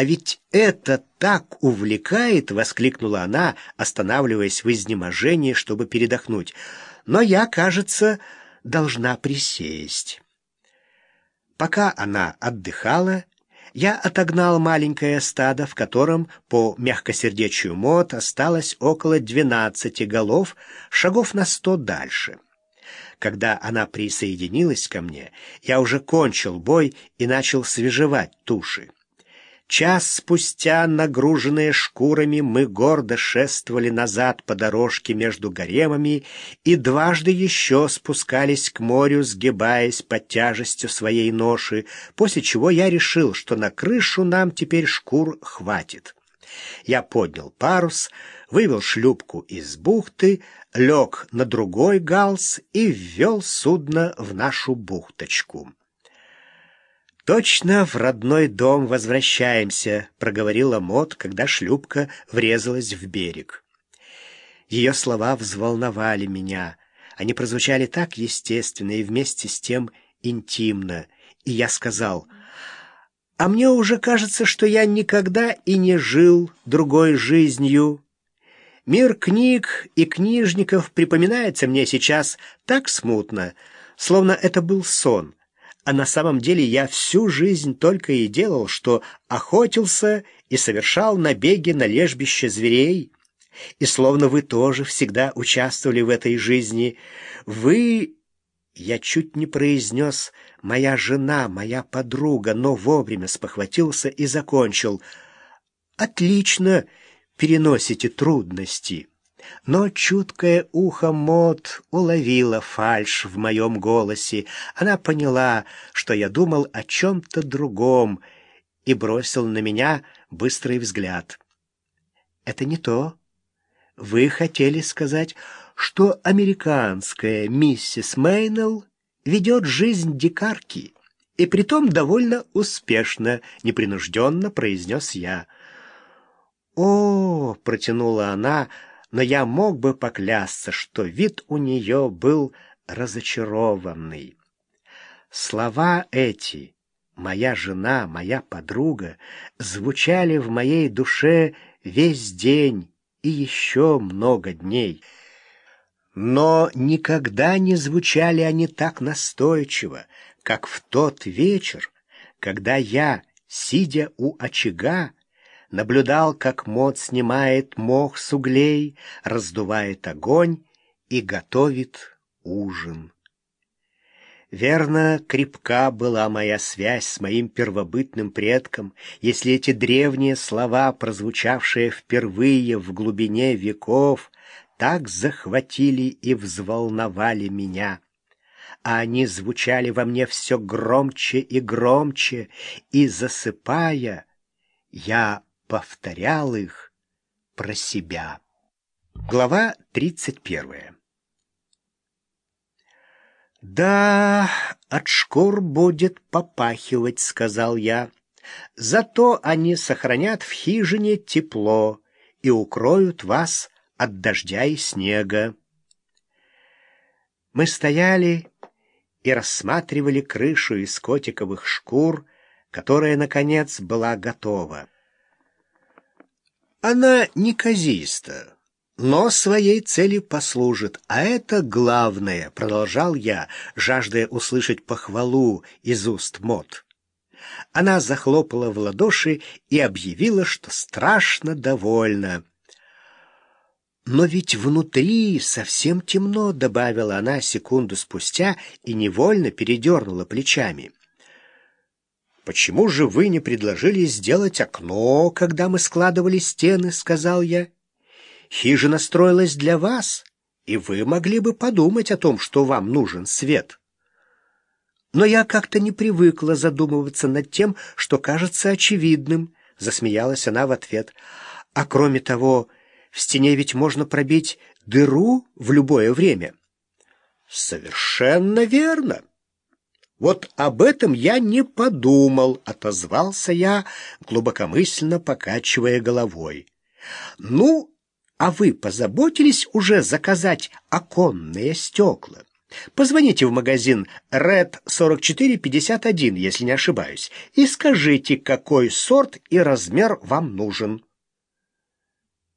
А ведь это так увлекает!» — воскликнула она, останавливаясь в изнеможении, чтобы передохнуть. «Но я, кажется, должна присесть». Пока она отдыхала, я отогнал маленькое стадо, в котором, по мягкосердечию мод, осталось около двенадцати голов, шагов на сто дальше. Когда она присоединилась ко мне, я уже кончил бой и начал свежевать туши. Час спустя, нагруженные шкурами, мы гордо шествовали назад по дорожке между гаремами и дважды еще спускались к морю, сгибаясь под тяжестью своей ноши, после чего я решил, что на крышу нам теперь шкур хватит. Я поднял парус, вывел шлюпку из бухты, лег на другой галс и ввел судно в нашу бухточку. «Точно в родной дом возвращаемся», — проговорила Мот, когда шлюпка врезалась в берег. Ее слова взволновали меня. Они прозвучали так естественно и вместе с тем интимно. И я сказал, «А мне уже кажется, что я никогда и не жил другой жизнью. Мир книг и книжников припоминается мне сейчас так смутно, словно это был сон» а на самом деле я всю жизнь только и делал, что охотился и совершал набеги на лежбище зверей. И словно вы тоже всегда участвовали в этой жизни. Вы... Я чуть не произнес «моя жена, моя подруга», но вовремя спохватился и закончил. «Отлично переносите трудности». Но чуткое ухо Мот уловило фальшь в моем голосе. Она поняла, что я думал о чем-то другом, и бросил на меня быстрый взгляд. «Это не то. Вы хотели сказать, что американская миссис Мейнелл ведет жизнь дикарки, и притом довольно успешно, непринужденно произнес я». «О!» — протянула она — но я мог бы поклясться, что вид у нее был разочарованный. Слова эти, моя жена, моя подруга, звучали в моей душе весь день и еще много дней. Но никогда не звучали они так настойчиво, как в тот вечер, когда я, сидя у очага, наблюдал, как Мод снимает мох с углей, раздувает огонь и готовит ужин. Верно, крепка была моя связь с моим первобытным предком, если эти древние слова, прозвучавшие впервые в глубине веков, так захватили и взволновали меня. А они звучали во мне все громче и громче, и, засыпая, я повторял их про себя. Глава 31 «Да, от шкур будет попахивать», — сказал я. «Зато они сохранят в хижине тепло и укроют вас от дождя и снега». Мы стояли и рассматривали крышу из котиковых шкур, которая, наконец, была готова. Она неказиста, но своей цели послужит, а это главное, продолжал я, жаждая услышать похвалу из уст Мот. Она захлопала в ладоши и объявила, что страшно довольна. «Но ведь внутри совсем темно», — добавила она секунду спустя и невольно передернула плечами. «Почему же вы не предложили сделать окно, когда мы складывали стены?» — сказал я. «Хижина строилась для вас, и вы могли бы подумать о том, что вам нужен свет». «Но я как-то не привыкла задумываться над тем, что кажется очевидным», — засмеялась она в ответ. «А кроме того, в стене ведь можно пробить дыру в любое время». «Совершенно верно». «Вот об этом я не подумал», — отозвался я, глубокомысленно покачивая головой. «Ну, а вы позаботились уже заказать оконные стекла? Позвоните в магазин Red 4451, если не ошибаюсь, и скажите, какой сорт и размер вам нужен.